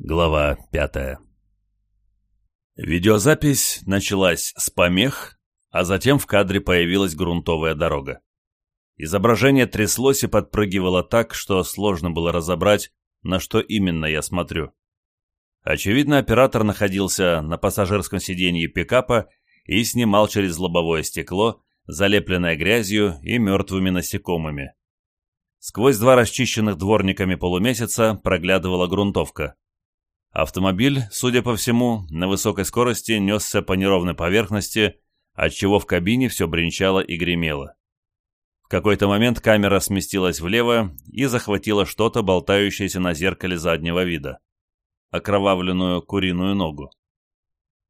Глава пятая Видеозапись началась с помех, а затем в кадре появилась грунтовая дорога. Изображение тряслось и подпрыгивало так, что сложно было разобрать, на что именно я смотрю. Очевидно, оператор находился на пассажирском сиденье пикапа и снимал через лобовое стекло, залепленное грязью и мертвыми насекомыми. Сквозь два расчищенных дворниками полумесяца проглядывала грунтовка. Автомобиль, судя по всему, на высокой скорости несся по неровной поверхности, отчего в кабине все бренчало и гремело. В какой-то момент камера сместилась влево и захватила что-то, болтающееся на зеркале заднего вида. Окровавленную куриную ногу.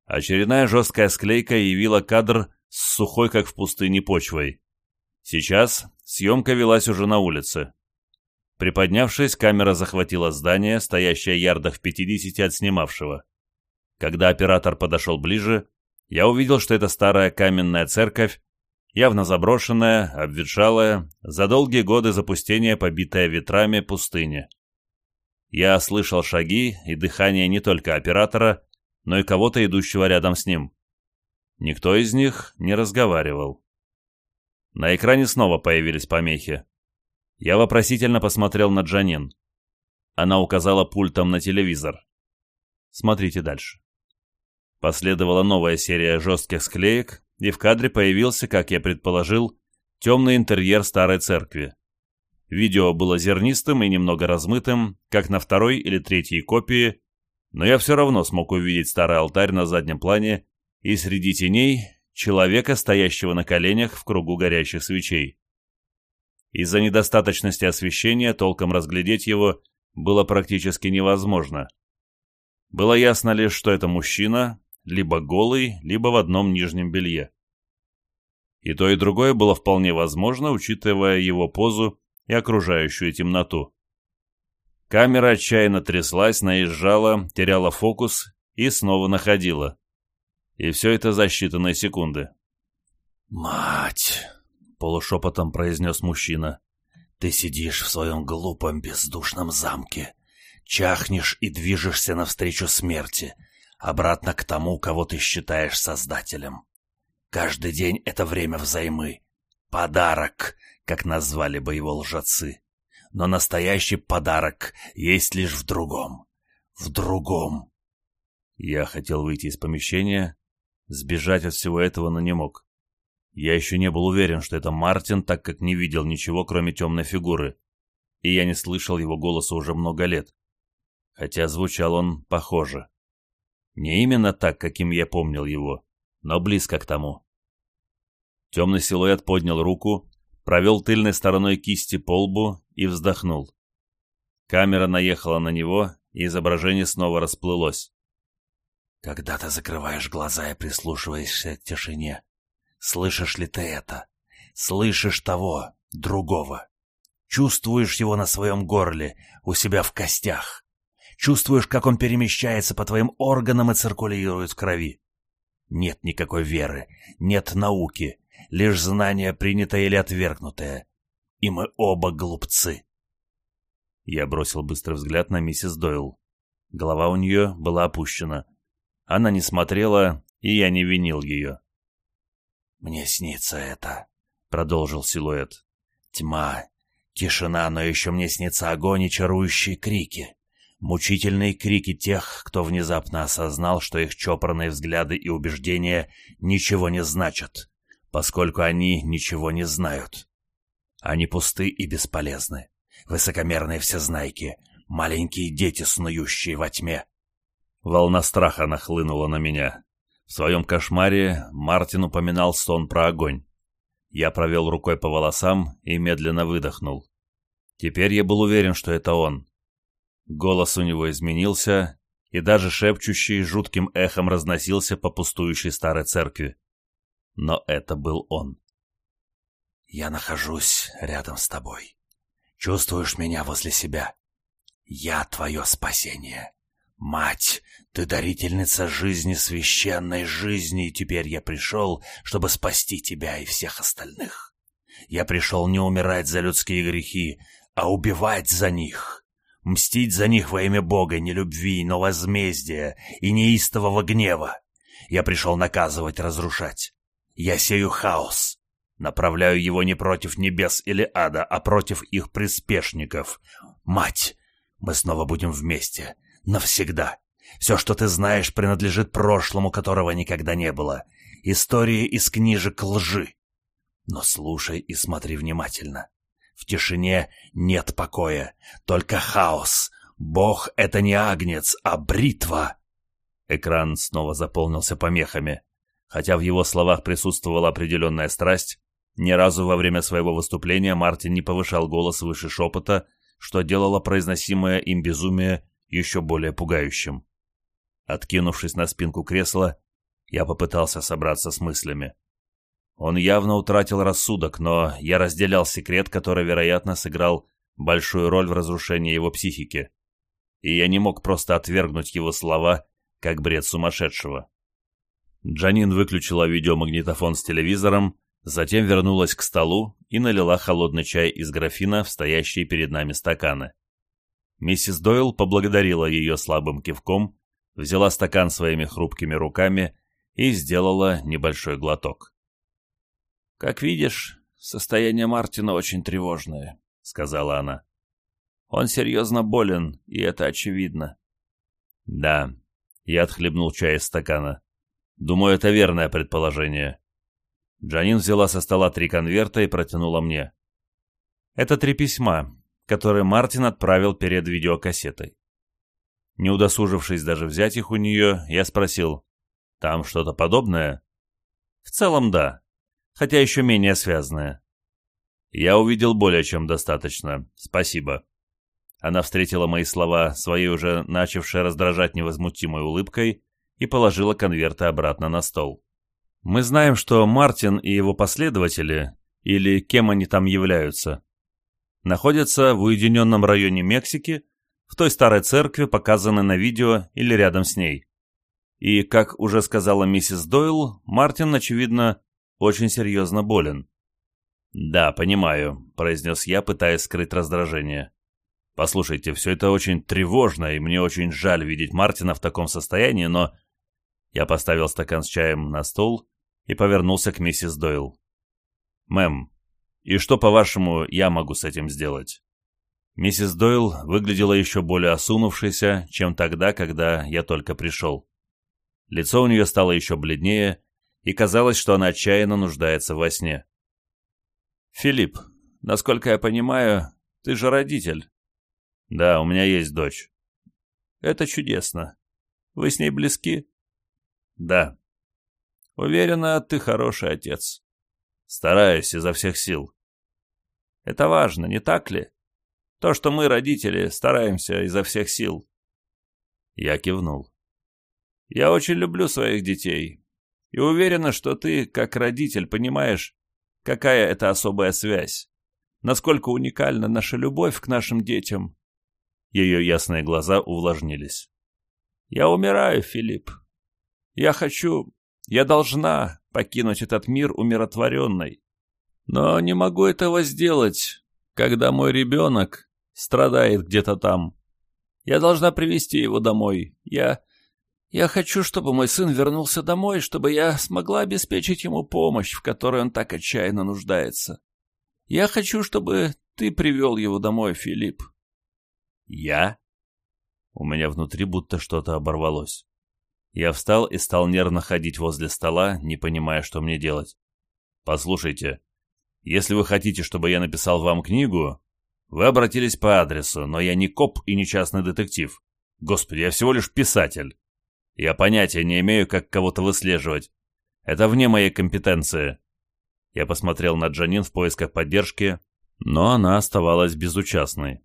Очередная жесткая склейка явила кадр с сухой, как в пустыне, почвой. Сейчас съемка велась уже на улице. Приподнявшись, камера захватила здание, стоящее ярдах в 50 от снимавшего. Когда оператор подошел ближе, я увидел, что это старая каменная церковь, явно заброшенная, обветшалая, за долгие годы запустения побитая ветрами пустыни. Я слышал шаги и дыхание не только оператора, но и кого-то, идущего рядом с ним. Никто из них не разговаривал. На экране снова появились помехи. Я вопросительно посмотрел на Джанин. Она указала пультом на телевизор. Смотрите дальше. Последовала новая серия жестких склеек, и в кадре появился, как я предположил, темный интерьер старой церкви. Видео было зернистым и немного размытым, как на второй или третьей копии, но я все равно смог увидеть старый алтарь на заднем плане и среди теней человека, стоящего на коленях в кругу горящих свечей. Из-за недостаточности освещения толком разглядеть его было практически невозможно. Было ясно лишь, что это мужчина, либо голый, либо в одном нижнем белье. И то, и другое было вполне возможно, учитывая его позу и окружающую темноту. Камера отчаянно тряслась, наезжала, теряла фокус и снова находила. И все это за считанные секунды. «Мать!» — полушепотом произнес мужчина. «Ты сидишь в своем глупом бездушном замке, чахнешь и движешься навстречу смерти, обратно к тому, кого ты считаешь создателем. Каждый день это время взаймы. Подарок, как назвали бы его лжецы. Но настоящий подарок есть лишь в другом. В другом». Я хотел выйти из помещения, сбежать от всего этого, но не мог. Я еще не был уверен, что это Мартин, так как не видел ничего, кроме темной фигуры, и я не слышал его голоса уже много лет, хотя звучал он похоже. Не именно так, каким я помнил его, но близко к тому. Темный силуэт поднял руку, провел тыльной стороной кисти по лбу и вздохнул. Камера наехала на него, и изображение снова расплылось. «Когда ты закрываешь глаза и прислушиваешься к тишине, Слышишь ли ты это? Слышишь того, другого? Чувствуешь его на своем горле, у себя в костях. Чувствуешь, как он перемещается по твоим органам и циркулирует в крови. Нет никакой веры, нет науки, лишь знание, принятое или отвергнутое. И мы оба глупцы. Я бросил быстрый взгляд на миссис Дойл. Голова у нее была опущена. Она не смотрела, и я не винил ее. «Мне снится это», — продолжил силуэт. «Тьма, тишина, но еще мне снится огонь и чарующие крики. Мучительные крики тех, кто внезапно осознал, что их чопорные взгляды и убеждения ничего не значат, поскольку они ничего не знают. Они пусты и бесполезны, высокомерные всезнайки, маленькие дети, снующие во тьме». Волна страха нахлынула на меня. В своем кошмаре Мартин упоминал сон про огонь. Я провел рукой по волосам и медленно выдохнул. Теперь я был уверен, что это он. Голос у него изменился, и даже шепчущий жутким эхом разносился по пустующей старой церкви. Но это был он. «Я нахожусь рядом с тобой. Чувствуешь меня возле себя. Я твое спасение». «Мать, ты дарительница жизни, священной жизни, и теперь я пришел, чтобы спасти тебя и всех остальных. Я пришел не умирать за людские грехи, а убивать за них, мстить за них во имя Бога, не любви, но возмездия и неистового гнева. Я пришел наказывать, разрушать. Я сею хаос, направляю его не против небес или ада, а против их приспешников. Мать, мы снова будем вместе, навсегда. Все, что ты знаешь, принадлежит прошлому, которого никогда не было. Истории из книжек лжи. Но слушай и смотри внимательно. В тишине нет покоя, только хаос. Бог — это не агнец, а бритва. Экран снова заполнился помехами. Хотя в его словах присутствовала определенная страсть, ни разу во время своего выступления Мартин не повышал голос выше шепота, что делало произносимое им безумие еще более пугающим. Откинувшись на спинку кресла, я попытался собраться с мыслями. Он явно утратил рассудок, но я разделял секрет, который, вероятно, сыграл большую роль в разрушении его психики. И я не мог просто отвергнуть его слова, как бред сумасшедшего. Джанин выключила видеомагнитофон с телевизором, затем вернулась к столу и налила холодный чай из графина в стоящие перед нами стаканы. Миссис Дойл поблагодарила ее слабым кивком, взяла стакан своими хрупкими руками и сделала небольшой глоток. «Как видишь, состояние Мартина очень тревожное», — сказала она. «Он серьезно болен, и это очевидно». «Да», — я отхлебнул чай из стакана. «Думаю, это верное предположение». Джанин взяла со стола три конверта и протянула мне. «Это три письма, которые Мартин отправил перед видеокассетой. Не удосужившись даже взять их у нее, я спросил, «Там что-то подобное?» «В целом, да. Хотя еще менее связанное». «Я увидел более чем достаточно. Спасибо». Она встретила мои слова своей уже начавшей раздражать невозмутимой улыбкой и положила конверты обратно на стол. «Мы знаем, что Мартин и его последователи, или кем они там являются, Находятся в уединенном районе Мексики, в той старой церкви, показанной на видео или рядом с ней. И, как уже сказала миссис Дойл, Мартин, очевидно, очень серьезно болен. «Да, понимаю», — произнес я, пытаясь скрыть раздражение. «Послушайте, все это очень тревожно, и мне очень жаль видеть Мартина в таком состоянии, но...» Я поставил стакан с чаем на стол и повернулся к миссис Дойл. «Мэм, и что, по-вашему, я могу с этим сделать?» Миссис Дойл выглядела еще более осунувшейся, чем тогда, когда я только пришел. Лицо у нее стало еще бледнее, и казалось, что она отчаянно нуждается во сне. «Филипп, насколько я понимаю, ты же родитель». «Да, у меня есть дочь». «Это чудесно. Вы с ней близки?» «Да». «Уверена, ты хороший отец» стараясь изо всех сил. Это важно, не так ли? То, что мы, родители, стараемся изо всех сил. Я кивнул. Я очень люблю своих детей и уверена, что ты, как родитель, понимаешь, какая это особая связь, насколько уникальна наша любовь к нашим детям. Ее ясные глаза увлажнились. Я умираю, Филипп. Я хочу, я должна, покинуть этот мир умиротворенной. Но не могу этого сделать, когда мой ребенок страдает где-то там. Я должна привести его домой. Я... Я хочу, чтобы мой сын вернулся домой, чтобы я смогла обеспечить ему помощь, в которой он так отчаянно нуждается. Я хочу, чтобы ты привел его домой, Филипп. Я? У меня внутри будто что-то оборвалось. Я встал и стал нервно ходить возле стола, не понимая, что мне делать. «Послушайте, если вы хотите, чтобы я написал вам книгу, вы обратились по адресу, но я не коп и не частный детектив. Господи, я всего лишь писатель. Я понятия не имею, как кого-то выслеживать. Это вне моей компетенции». Я посмотрел на Джанин в поисках поддержки, но она оставалась безучастной.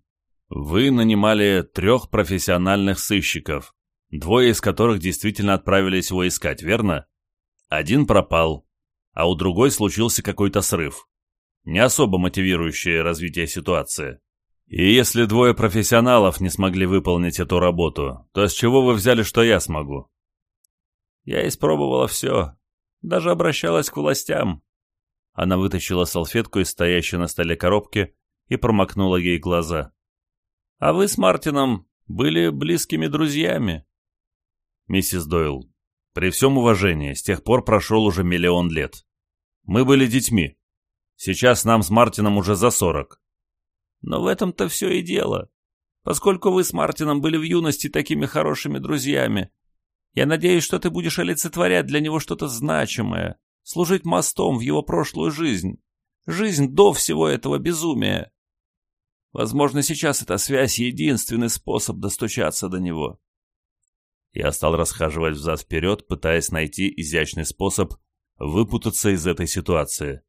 «Вы нанимали трех профессиональных сыщиков двое из которых действительно отправились его искать, верно? Один пропал, а у другой случился какой-то срыв. Не особо мотивирующее развитие ситуации. И если двое профессионалов не смогли выполнить эту работу, то с чего вы взяли, что я смогу? Я испробовала все. Даже обращалась к властям. Она вытащила салфетку из стоящей на столе коробки и промокнула ей глаза. А вы с Мартином были близкими друзьями миссис Дойл. При всем уважении, с тех пор прошел уже миллион лет. Мы были детьми. Сейчас нам с Мартином уже за сорок. Но в этом-то все и дело. Поскольку вы с Мартином были в юности такими хорошими друзьями, я надеюсь, что ты будешь олицетворять для него что-то значимое, служить мостом в его прошлую жизнь, жизнь до всего этого безумия. Возможно, сейчас эта связь — единственный способ достучаться до него. Я стал расхаживать взад-вперед, пытаясь найти изящный способ выпутаться из этой ситуации.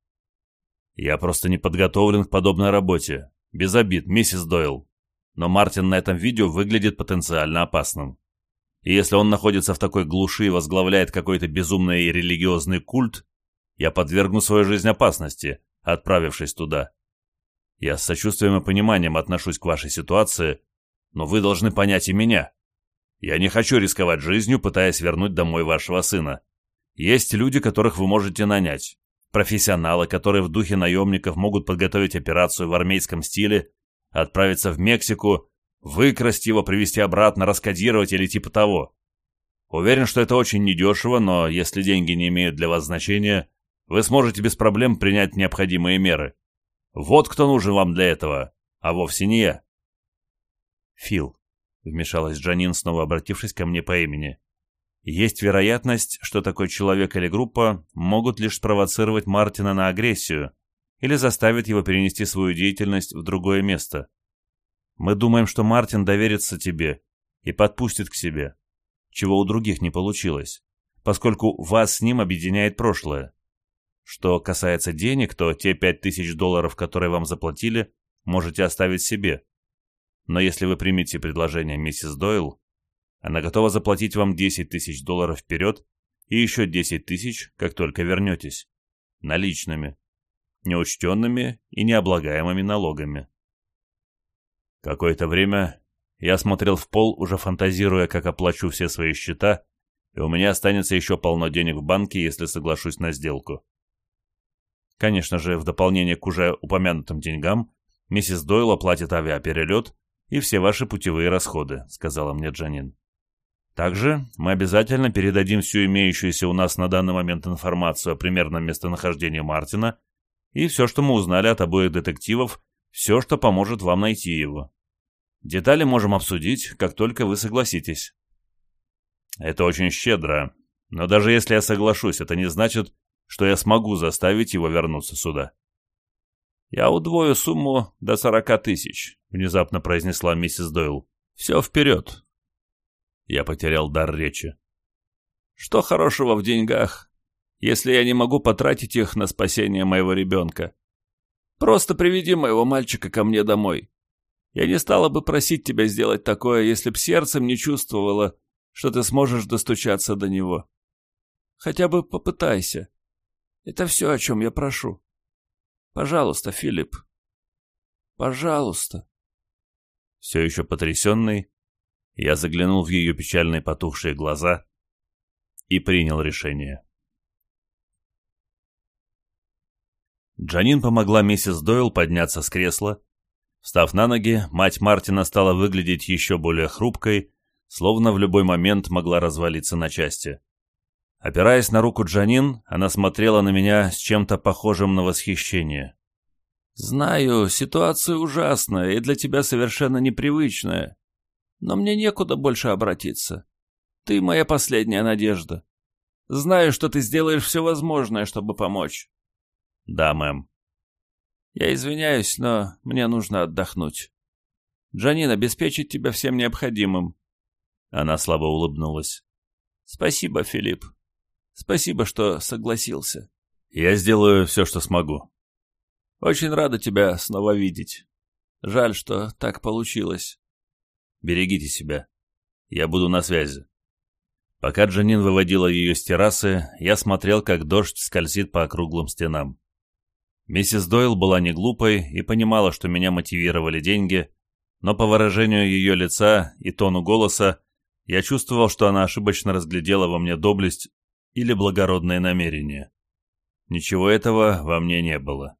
Я просто не подготовлен к подобной работе. Без обид, миссис Дойл. Но Мартин на этом видео выглядит потенциально опасным. И если он находится в такой глуши и возглавляет какой-то безумный религиозный культ, я подвергну свою жизнь опасности, отправившись туда. Я с сочувствием и пониманием отношусь к вашей ситуации, но вы должны понять и меня. Я не хочу рисковать жизнью, пытаясь вернуть домой вашего сына. Есть люди, которых вы можете нанять. Профессионалы, которые в духе наемников могут подготовить операцию в армейском стиле, отправиться в Мексику, выкрасть его, привести обратно, раскодировать или типа того. Уверен, что это очень недешево, но если деньги не имеют для вас значения, вы сможете без проблем принять необходимые меры. Вот кто нужен вам для этого, а вовсе не я. Фил вмешалась Джанин, снова обратившись ко мне по имени. Есть вероятность, что такой человек или группа могут лишь спровоцировать Мартина на агрессию или заставить его перенести свою деятельность в другое место. Мы думаем, что Мартин доверится тебе и подпустит к себе, чего у других не получилось, поскольку вас с ним объединяет прошлое. Что касается денег, то те пять тысяч долларов, которые вам заплатили, можете оставить себе но если вы примете предложение миссис Дойл, она готова заплатить вам 10 тысяч долларов вперед и еще 10 тысяч, как только вернетесь, наличными, неучтенными и необлагаемыми налогами. Какое-то время я смотрел в пол, уже фантазируя, как оплачу все свои счета, и у меня останется еще полно денег в банке, если соглашусь на сделку. Конечно же, в дополнение к уже упомянутым деньгам, миссис Дойл оплатит авиаперелет и все ваши путевые расходы», — сказала мне Джанин. «Также мы обязательно передадим всю имеющуюся у нас на данный момент информацию о примерном местонахождении Мартина и все, что мы узнали от обоих детективов, все, что поможет вам найти его. Детали можем обсудить, как только вы согласитесь». «Это очень щедро, но даже если я соглашусь, это не значит, что я смогу заставить его вернуться сюда», «Я удвою сумму до сорока тысяч», — внезапно произнесла миссис Дойл. «Все вперед». Я потерял дар речи. «Что хорошего в деньгах, если я не могу потратить их на спасение моего ребенка? Просто приведи моего мальчика ко мне домой. Я не стала бы просить тебя сделать такое, если б сердцем не чувствовала, что ты сможешь достучаться до него. Хотя бы попытайся. Это все, о чем я прошу» пожалуйста филипп. Пожалуйста. Все еще потрясенный я заглянул в ее печальные потухшие глаза и принял решение. Джанин помогла миссис дойл подняться с кресла. Встав на ноги, мать Мартина стала выглядеть еще более хрупкой, словно в любой момент могла развалиться на части. Опираясь на руку Джанин, она смотрела на меня с чем-то похожим на восхищение. «Знаю, ситуация ужасная и для тебя совершенно непривычная. Но мне некуда больше обратиться. Ты моя последняя надежда. Знаю, что ты сделаешь все возможное, чтобы помочь». «Да, мэм». «Я извиняюсь, но мне нужно отдохнуть. Джанин обеспечит тебя всем необходимым». Она слабо улыбнулась. «Спасибо, Филипп». Спасибо, что согласился. Я сделаю все, что смогу. Очень рада тебя снова видеть. Жаль, что так получилось. Берегите себя. Я буду на связи. Пока Джанин выводила ее с террасы, я смотрел, как дождь скользит по округлым стенам. Миссис Дойл была не глупой и понимала, что меня мотивировали деньги, но по выражению ее лица и тону голоса я чувствовал, что она ошибочно разглядела во мне доблесть или благородное намерение. Ничего этого во мне не было.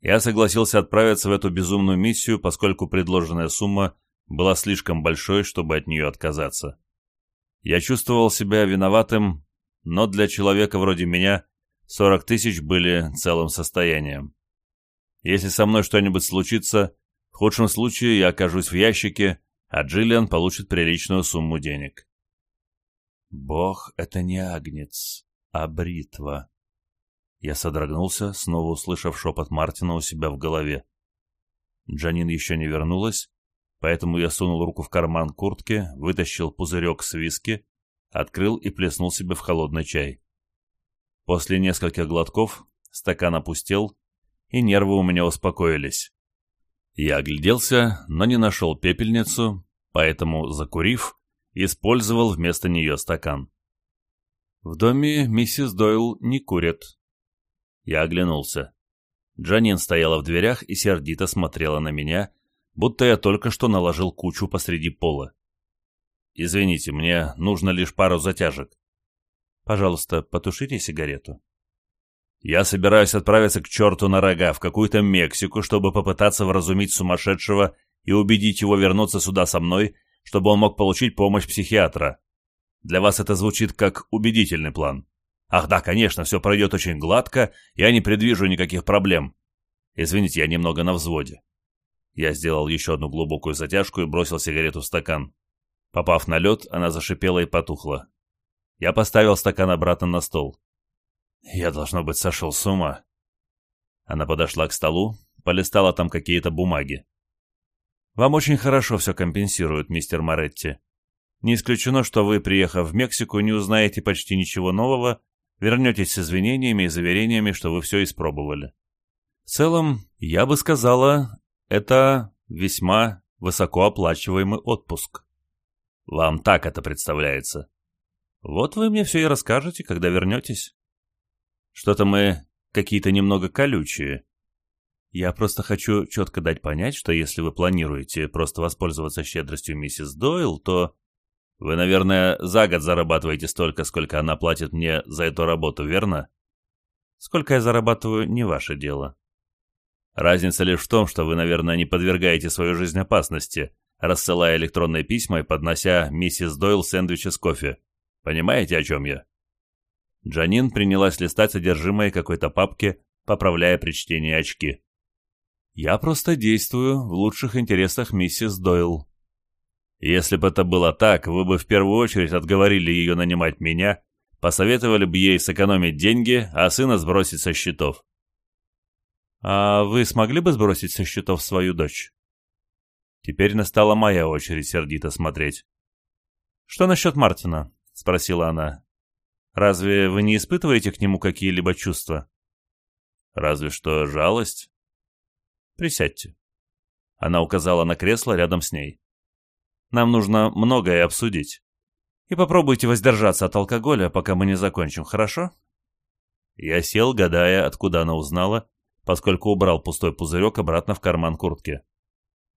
Я согласился отправиться в эту безумную миссию, поскольку предложенная сумма была слишком большой, чтобы от нее отказаться. Я чувствовал себя виноватым, но для человека вроде меня 40 тысяч были целым состоянием. Если со мной что-нибудь случится, в худшем случае я окажусь в ящике, а Джиллиан получит приличную сумму денег. Бог — это не агнец, а бритва. Я содрогнулся, снова услышав шепот Мартина у себя в голове. Джанин еще не вернулась, поэтому я сунул руку в карман куртки, вытащил пузырек с виски, открыл и плеснул себе в холодный чай. После нескольких глотков стакан опустел, и нервы у меня успокоились. Я огляделся, но не нашел пепельницу, поэтому, закурив, использовал вместо нее стакан. В доме миссис Дойл не курит. Я оглянулся. Джанин стояла в дверях и сердито смотрела на меня, будто я только что наложил кучу посреди пола. «Извините, мне нужно лишь пару затяжек». «Пожалуйста, потушите сигарету». «Я собираюсь отправиться к черту на рога, в какую-то Мексику, чтобы попытаться вразумить сумасшедшего и убедить его вернуться сюда со мной чтобы он мог получить помощь психиатра. Для вас это звучит как убедительный план. Ах да, конечно, все пройдет очень гладко, я не предвижу никаких проблем. Извините, я немного на взводе. Я сделал еще одну глубокую затяжку и бросил сигарету в стакан. Попав на лед, она зашипела и потухла. Я поставил стакан обратно на стол. Я, должно быть, сошел с ума. Она подошла к столу, полистала там какие-то бумаги. Вам очень хорошо все компенсируют, мистер Моретти. Не исключено, что вы, приехав в Мексику, не узнаете почти ничего нового, вернетесь с извинениями и заверениями, что вы все испробовали. В целом, я бы сказала, это весьма высокооплачиваемый отпуск. Вам так это представляется. Вот вы мне все и расскажете, когда вернетесь. Что-то мы какие-то немного колючие, я просто хочу четко дать понять, что если вы планируете просто воспользоваться щедростью миссис Дойл, то... Вы, наверное, за год зарабатываете столько, сколько она платит мне за эту работу, верно? Сколько я зарабатываю, не ваше дело. Разница лишь в том, что вы, наверное, не подвергаете свою жизнь опасности, рассылая электронные письма и поднося миссис Дойл сэндвичи с кофе. Понимаете, о чем я? Джанин принялась листать содержимое какой-то папки, поправляя при чтении очки. Я просто действую в лучших интересах миссис Дойл. Если бы это было так, вы бы в первую очередь отговорили ее нанимать меня, посоветовали бы ей сэкономить деньги, а сына сбросить со счетов. А вы смогли бы сбросить со счетов свою дочь? Теперь настала моя очередь сердито смотреть. Что насчет Мартина? Спросила она. Разве вы не испытываете к нему какие-либо чувства? Разве что жалость. Присядьте». Она указала на кресло рядом с ней. «Нам нужно многое обсудить. И попробуйте воздержаться от алкоголя, пока мы не закончим, хорошо?» Я сел, гадая, откуда она узнала, поскольку убрал пустой пузырек обратно в карман куртки.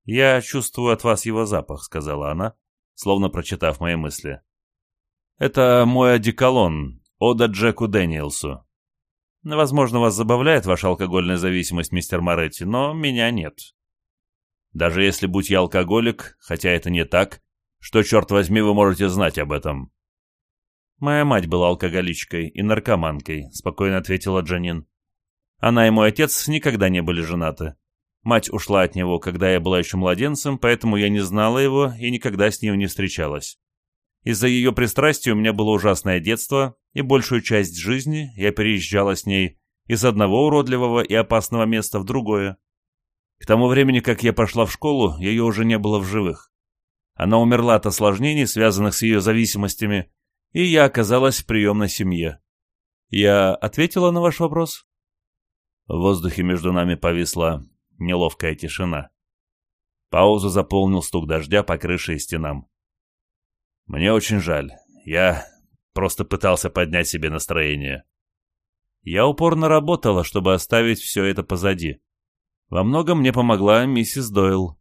«Я чувствую от вас его запах», — сказала она, словно прочитав мои мысли. «Это мой одеколон, ода Джеку Дэниелсу. Возможно, вас забавляет ваша алкогольная зависимость, мистер Моретти, но меня нет. Даже если будь я алкоголик, хотя это не так, что, черт возьми, вы можете знать об этом?» «Моя мать была алкоголичкой и наркоманкой», — спокойно ответила Джанин. «Она и мой отец никогда не были женаты. Мать ушла от него, когда я была еще младенцем, поэтому я не знала его и никогда с ним не встречалась. Из-за ее пристрастий у меня было ужасное детство, и большую часть жизни я переезжала с ней из одного уродливого и опасного места в другое. К тому времени, как я пошла в школу, ее уже не было в живых. Она умерла от осложнений, связанных с ее зависимостями, и я оказалась в приемной семье. Я ответила на ваш вопрос? В воздухе между нами повисла неловкая тишина. Паузу заполнил стук дождя по крыше и стенам. Мне очень жаль. Я просто пытался поднять себе настроение. Я упорно работала, чтобы оставить все это позади. Во многом мне помогла миссис Дойл.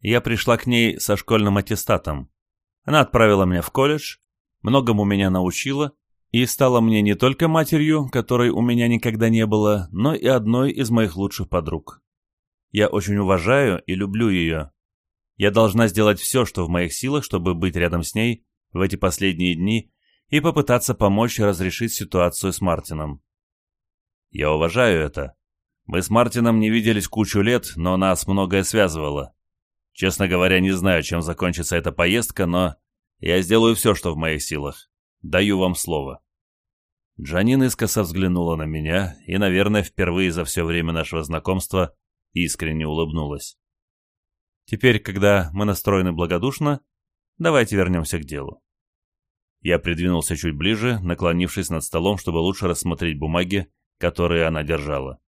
Я пришла к ней со школьным аттестатом. Она отправила меня в колледж, многому меня научила и стала мне не только матерью, которой у меня никогда не было, но и одной из моих лучших подруг. Я очень уважаю и люблю ее, я должна сделать все, что в моих силах, чтобы быть рядом с ней в эти последние дни и попытаться помочь разрешить ситуацию с Мартином. Я уважаю это. Мы с Мартином не виделись кучу лет, но нас многое связывало. Честно говоря, не знаю, чем закончится эта поездка, но я сделаю все, что в моих силах. Даю вам слово». Джанин искоса взглянула на меня и, наверное, впервые за все время нашего знакомства искренне улыбнулась. Теперь, когда мы настроены благодушно, давайте вернемся к делу. Я придвинулся чуть ближе, наклонившись над столом, чтобы лучше рассмотреть бумаги, которые она держала.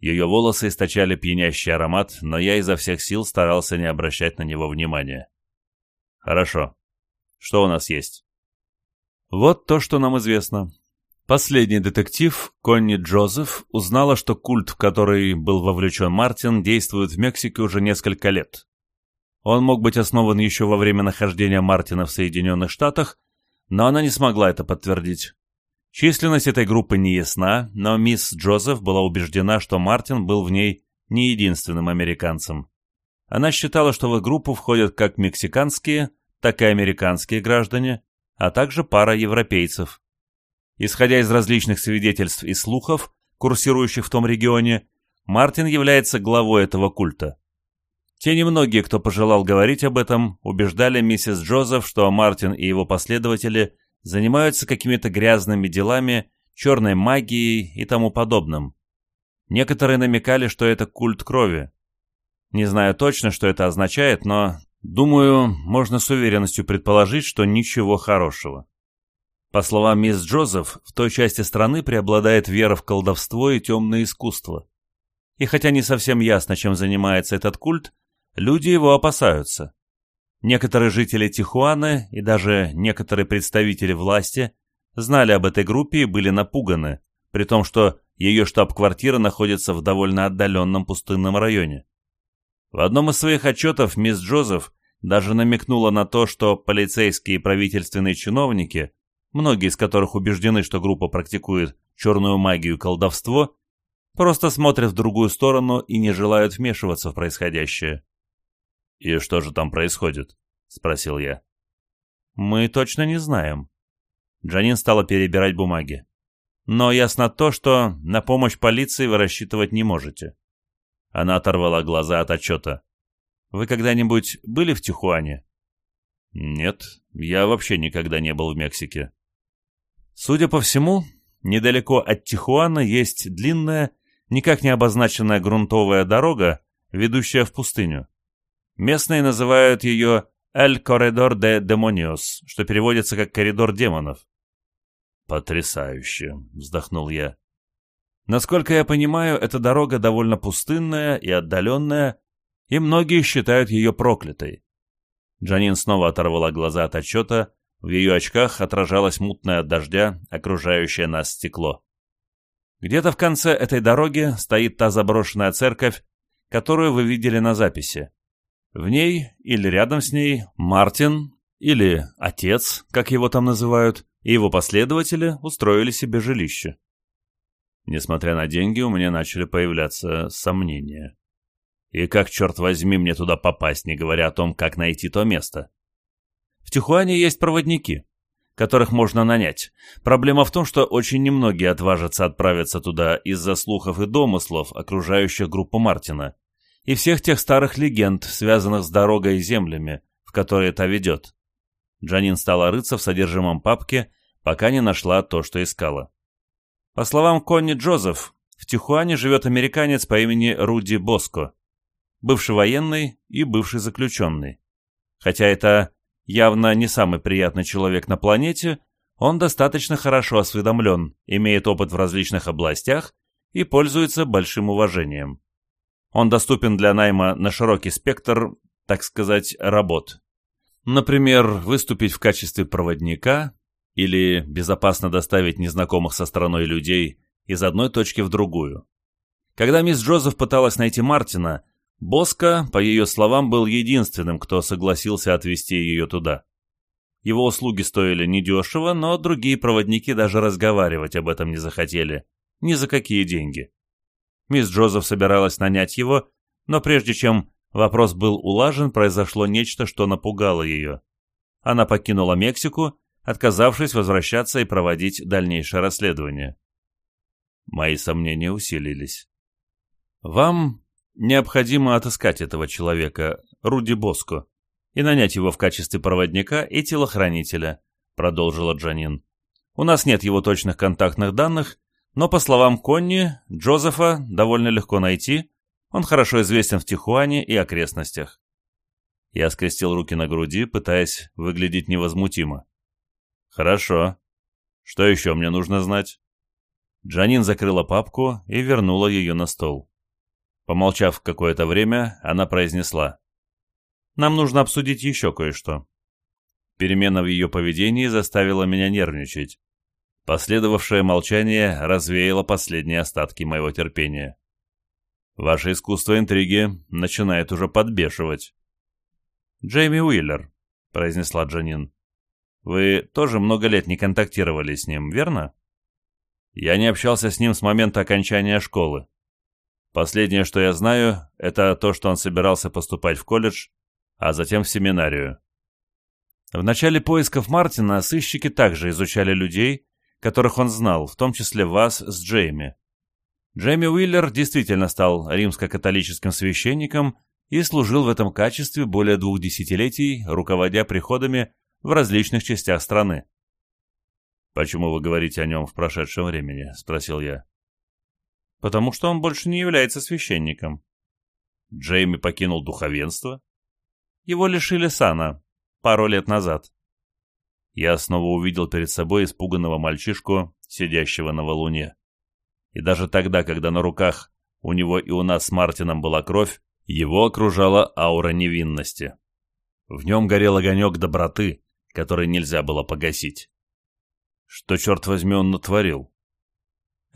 Ее волосы источали пьянящий аромат, но я изо всех сил старался не обращать на него внимания. «Хорошо. Что у нас есть?» «Вот то, что нам известно. Последний детектив, Конни Джозеф, узнала, что культ, в который был вовлечен Мартин, действует в Мексике уже несколько лет. Он мог быть основан еще во время нахождения Мартина в Соединенных Штатах, но она не смогла это подтвердить. Численность этой группы не ясна, но мисс Джозеф была убеждена, что Мартин был в ней не единственным американцем. Она считала, что в группу входят как мексиканские, так и американские граждане, а также пара европейцев – Исходя из различных свидетельств и слухов, курсирующих в том регионе, Мартин является главой этого культа. Те немногие, кто пожелал говорить об этом, убеждали миссис Джозеф, что Мартин и его последователи занимаются какими-то грязными делами, черной магией и тому подобным. Некоторые намекали, что это культ крови. Не знаю точно, что это означает, но, думаю, можно с уверенностью предположить, что ничего хорошего. По словам мисс Джозеф, в той части страны преобладает вера в колдовство и темное искусство. И хотя не совсем ясно, чем занимается этот культ, люди его опасаются. Некоторые жители Тихуаны и даже некоторые представители власти знали об этой группе и были напуганы, при том, что ее штаб-квартира находится в довольно отдаленном пустынном районе. В одном из своих отчетов мисс Джозеф даже намекнула на то, что полицейские и правительственные чиновники многие из которых убеждены, что группа практикует черную магию и колдовство, просто смотрят в другую сторону и не желают вмешиваться в происходящее. «И что же там происходит?» — спросил я. «Мы точно не знаем». Джанин стала перебирать бумаги. «Но ясно то, что на помощь полиции вы рассчитывать не можете». Она оторвала глаза от отчета. «Вы когда-нибудь были в Тихуане?» «Нет, я вообще никогда не был в Мексике», Судя по всему, недалеко от Тихуана есть длинная, никак не обозначенная грунтовая дорога, ведущая в пустыню. Местные называют ее «Эль Коридор де Демониос», что переводится как «Коридор демонов». «Потрясающе!» — вздохнул я. Насколько я понимаю, эта дорога довольно пустынная и отдаленная, и многие считают ее проклятой. Джанин снова оторвала глаза от отчета в ее очках отражалось мутное от дождя, окружающее нас стекло. Где-то в конце этой дороги стоит та заброшенная церковь, которую вы видели на записи. В ней или рядом с ней Мартин или отец, как его там называют, и его последователи устроили себе жилище. Несмотря на деньги, у меня начали появляться сомнения. И как, черт возьми, мне туда попасть, не говоря о том, как найти то место? В Тихуане есть проводники, которых можно нанять. Проблема в том, что очень немногие отважатся отправиться туда из-за слухов и домыслов, окружающих группу Мартина, и всех тех старых легенд, связанных с дорогой и землями, в которые та ведет. Джанин стала рыться в содержимом папки, пока не нашла то, что искала. По словам Конни Джозеф, в Тихуане живет американец по имени Руди Боско, бывший военный и бывший заключенный. Хотя это явно не самый приятный человек на планете, он достаточно хорошо осведомлен, имеет опыт в различных областях и пользуется большим уважением. Он доступен для найма на широкий спектр, так сказать, работ. Например, выступить в качестве проводника или безопасно доставить незнакомых со страной людей из одной точки в другую. Когда мисс Джозеф пыталась найти Мартина, Боско, по ее словам, был единственным, кто согласился отвезти ее туда. Его услуги стоили недешево, но другие проводники даже разговаривать об этом не захотели. Ни за какие деньги. Мисс Джозеф собиралась нанять его, но прежде чем вопрос был улажен, произошло нечто, что напугало ее. Она покинула Мексику, отказавшись возвращаться и проводить дальнейшее расследование. Мои сомнения усилились. «Вам Необходимо отыскать этого человека, Руди Боско, и нанять его в качестве проводника и телохранителя», — продолжила Джанин. «У нас нет его точных контактных данных, но, по словам Конни, Джозефа довольно легко найти, он хорошо известен в Тихуане и окрестностях». Я скрестил руки на груди, пытаясь выглядеть невозмутимо. «Хорошо. Что еще мне нужно знать?» Джанин закрыла папку и вернула ее на стол. Помолчав какое-то время, она произнесла. «Нам нужно обсудить еще кое-что». Перемена в ее поведении заставила меня нервничать. Последовавшее молчание развеяло последние остатки моего терпения. «Ваше искусство интриги начинает уже подбешивать». «Джейми Уиллер», — произнесла Джанин. «Вы тоже много лет не контактировали с ним, верно?» «Я не общался с ним с момента окончания школы», Последнее, что я знаю, это то, что он собирался поступать в колледж, а затем в семинарию. В начале поисков Мартина сыщики также изучали людей, которых он знал, в том числе вас с Джейми. Джейми Уиллер действительно стал римско-католическим священником и служил в этом качестве более двух десятилетий, руководя приходами в различных частях страны. «Почему вы говорите о нем в прошедшем времени?» — спросил я потому что он больше не является священником. Джейми покинул духовенство. Его лишили сана пару лет назад. Я снова увидел перед собой испуганного мальчишку, сидящего на валуне. И даже тогда, когда на руках у него и у нас с Мартином была кровь, его окружала аура невинности. В нем горел огонек доброты, который нельзя было погасить. Что, черт возьми, он натворил?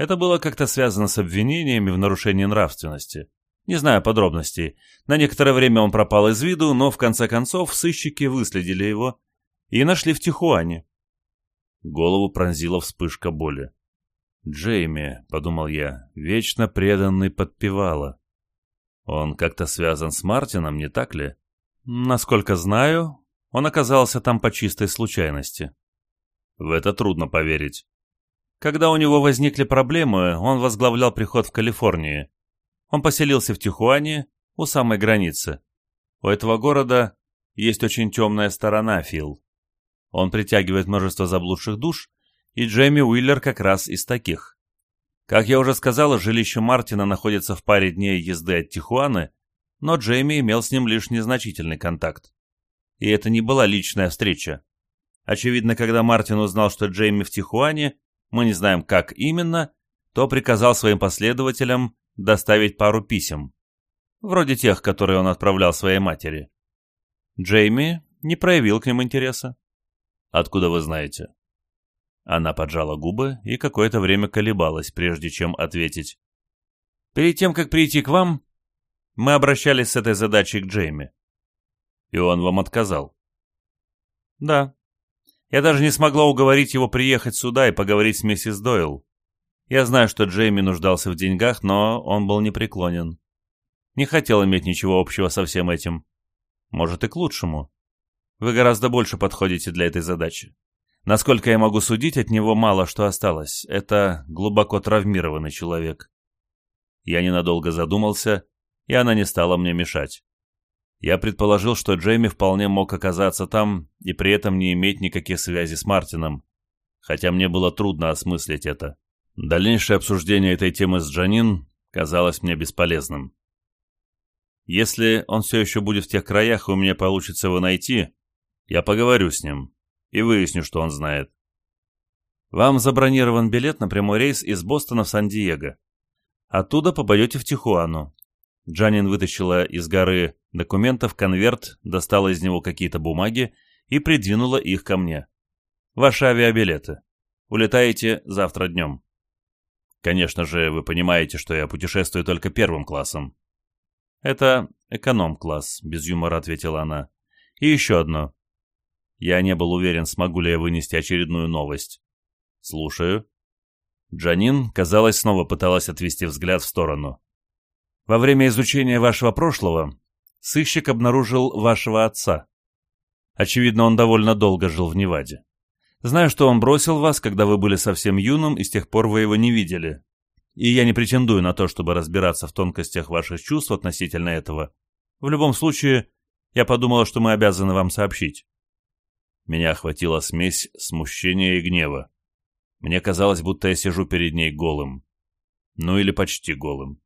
Это было как-то связано с обвинениями в нарушении нравственности. Не знаю подробностей. На некоторое время он пропал из виду, но в конце концов сыщики выследили его и нашли в Тихуане. Голову пронзила вспышка боли. «Джейми», — подумал я, — «вечно преданный подпевала». «Он как-то связан с Мартином, не так ли?» «Насколько знаю, он оказался там по чистой случайности». «В это трудно поверить. Когда у него возникли проблемы, он возглавлял приход в Калифорнии. Он поселился в Тихуане, у самой границы. У этого города есть очень темная сторона, Фил. Он притягивает множество заблудших душ, и Джейми Уиллер как раз из таких. Как я уже сказала, жилище Мартина находится в паре дней езды от Тихуаны, но Джейми имел с ним лишь незначительный контакт. И это не была личная встреча. Очевидно, когда Мартин узнал, что Джейми в Тихуане, мы не знаем как именно, то приказал своим последователям доставить пару писем, вроде тех, которые он отправлял своей матери. Джейми не проявил к ним интереса. «Откуда вы знаете?» Она поджала губы и какое-то время колебалась, прежде чем ответить. «Перед тем, как прийти к вам, мы обращались с этой задачей к Джейми». «И он вам отказал?» «Да, я даже не смогла уговорить его приехать сюда и поговорить с миссис Дойл. Я знаю, что Джейми нуждался в деньгах, но он был непреклонен. Не хотел иметь ничего общего со всем этим. Может, и к лучшему. Вы гораздо больше подходите для этой задачи. Насколько я могу судить, от него мало что осталось. Это глубоко травмированный человек. Я ненадолго задумался, и она не стала мне мешать. Я предположил, что Джейми вполне мог оказаться там и при этом не иметь никаких связей с Мартином, хотя мне было трудно осмыслить это. Дальнейшее обсуждение этой темы с Джанин казалось мне бесполезным. Если он все еще будет в тех краях и у меня получится его найти, я поговорю с ним и выясню, что он знает. Вам забронирован билет на прямой рейс из Бостона в Сан-Диего. Оттуда попадете в Тихуану. Джанин вытащила из горы документов конверт, достала из него какие-то бумаги и придвинула их ко мне. «Ваши авиабилеты. Улетаете завтра днем». «Конечно же, вы понимаете, что я путешествую только первым классом». «Это эконом-класс», — без юмора ответила она. «И еще одно. Я не был уверен, смогу ли я вынести очередную новость». «Слушаю». Джанин, казалось, снова пыталась отвести взгляд в сторону. Во время изучения вашего прошлого сыщик обнаружил вашего отца. Очевидно, он довольно долго жил в Неваде. Знаю, что он бросил вас, когда вы были совсем юным, и с тех пор вы его не видели. И я не претендую на то, чтобы разбираться в тонкостях ваших чувств относительно этого. В любом случае, я подумала, что мы обязаны вам сообщить. Меня охватила смесь смущения и гнева. Мне казалось, будто я сижу перед ней голым. Ну или почти голым.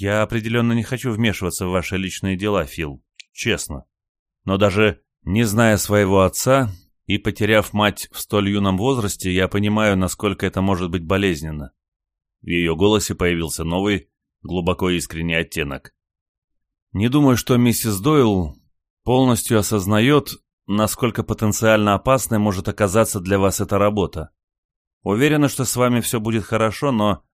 Я определенно не хочу вмешиваться в ваши личные дела, Фил, честно. Но даже не зная своего отца и потеряв мать в столь юном возрасте, я понимаю, насколько это может быть болезненно. В ее голосе появился новый, глубоко искренний оттенок. Не думаю, что миссис Дойл полностью осознает, насколько потенциально опасной может оказаться для вас эта работа. Уверена, что с вами все будет хорошо, но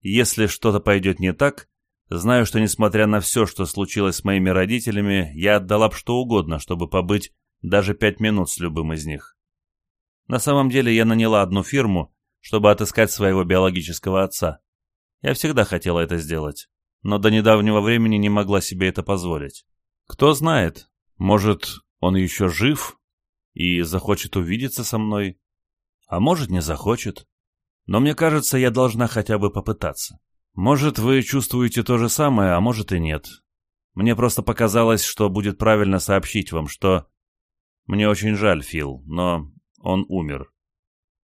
если что-то пойдет не так, Знаю, что, несмотря на все, что случилось с моими родителями, я отдала бы что угодно, чтобы побыть даже пять минут с любым из них. На самом деле я наняла одну фирму, чтобы отыскать своего биологического отца. Я всегда хотела это сделать, но до недавнего времени не могла себе это позволить. Кто знает, может, он еще жив и захочет увидеться со мной, а может, не захочет. Но мне кажется, я должна хотя бы попытаться. Может, вы чувствуете то же самое, а может и нет. Мне просто показалось, что будет правильно сообщить вам, что... Мне очень жаль, Фил, но он умер.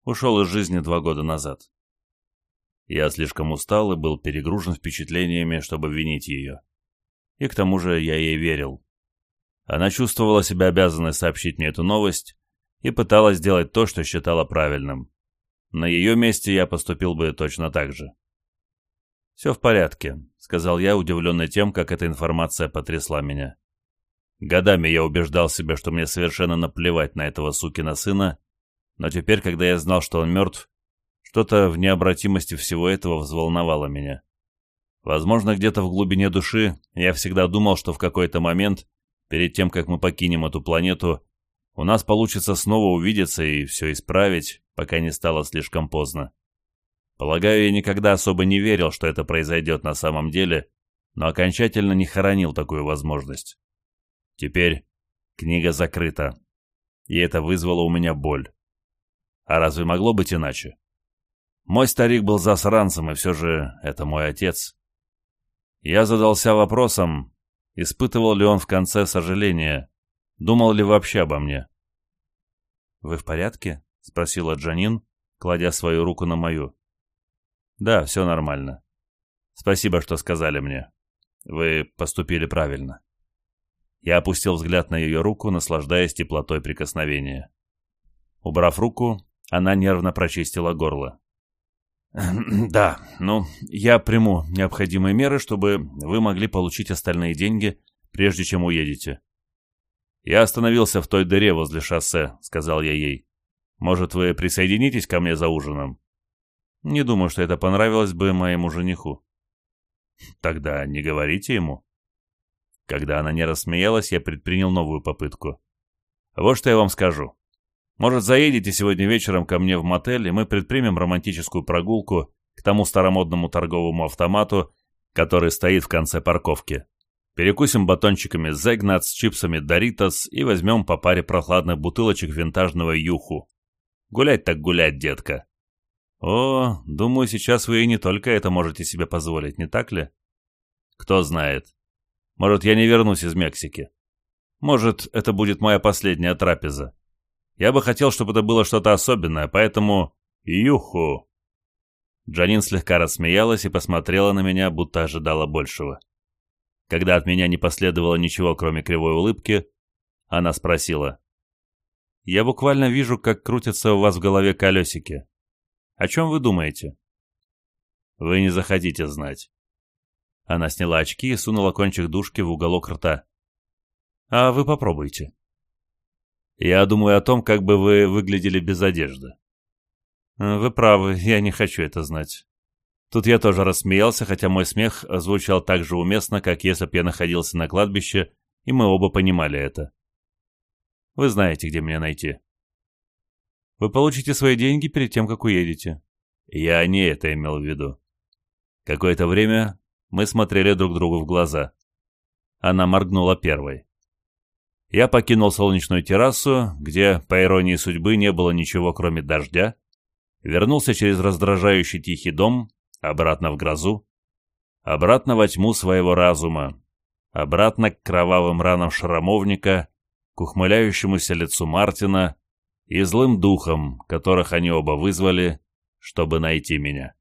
Ушел из жизни два года назад. Я слишком устал и был перегружен впечатлениями, чтобы винить ее. И к тому же я ей верил. Она чувствовала себя обязанной сообщить мне эту новость и пыталась сделать то, что считала правильным. На ее месте я поступил бы точно так же. «Все в порядке», — сказал я, удивленный тем, как эта информация потрясла меня. Годами я убеждал себя, что мне совершенно наплевать на этого сукина сына, но теперь, когда я знал, что он мертв, что-то в необратимости всего этого взволновало меня. Возможно, где-то в глубине души я всегда думал, что в какой-то момент, перед тем, как мы покинем эту планету, у нас получится снова увидеться и все исправить, пока не стало слишком поздно. Полагаю, я никогда особо не верил, что это произойдет на самом деле, но окончательно не хоронил такую возможность. Теперь книга закрыта, и это вызвало у меня боль. А разве могло быть иначе? Мой старик был засранцем, и все же это мой отец. Я задался вопросом, испытывал ли он в конце сожаление, думал ли вообще обо мне. «Вы в порядке?» — спросила Джанин, кладя свою руку на мою. Да, все нормально. Спасибо, что сказали мне. Вы поступили правильно. Я опустил взгляд на ее руку, наслаждаясь теплотой прикосновения. Убрав руку, она нервно прочистила горло. «Да, ну, я приму необходимые меры, чтобы вы могли получить остальные деньги, прежде чем уедете». «Я остановился в той дыре возле шоссе», — сказал я ей. «Может, вы присоединитесь ко мне за ужином?» Не думаю, что это понравилось бы моему жениху. Тогда не говорите ему. Когда она не рассмеялась, я предпринял новую попытку. Вот что я вам скажу. Может, заедете сегодня вечером ко мне в мотель, и мы предпримем романтическую прогулку к тому старомодному торговому автомату, который стоит в конце парковки. Перекусим батончиками Зегнат с чипсами Доритас и возьмем по паре прохладных бутылочек винтажного юху. Гулять так гулять, детка. О, думаю, сейчас вы и не только это можете себе позволить, не так ли? Кто знает. Может, я не вернусь из Мексики. Может, это будет моя последняя трапеза. Я бы хотел, чтобы это было что-то особенное, поэтому... Юху!» Джанин слегка рассмеялась и посмотрела на меня, будто ожидала большего. Когда от меня не последовало ничего, кроме кривой улыбки, она спросила. «Я буквально вижу, как крутятся у вас в голове колесики. О чем вы думаете?» «Вы не захотите знать». Она сняла очки и сунула кончик дужки в уголок рта. «А вы попробуйте». «Я думаю о том, как бы вы выглядели без одежды». «Вы правы, я не хочу это знать». Тут я тоже рассмеялся, хотя мой смех звучал так же уместно, как если бы я находился на кладбище, и мы оба понимали это. «Вы знаете, где меня найти». Вы получите свои деньги перед тем, как уедете. Я не это имел в виду. Какое-то время мы смотрели друг другу в глаза. Она моргнула первой. Я покинул солнечную террасу, где, по иронии судьбы, не было ничего, кроме дождя, вернулся через раздражающий тихий дом, обратно в грозу, обратно во тьму своего разума, обратно к кровавым ранам шаромовника, к ухмыляющемуся лицу Мартина, и злым духом, которых они оба вызвали, чтобы найти меня.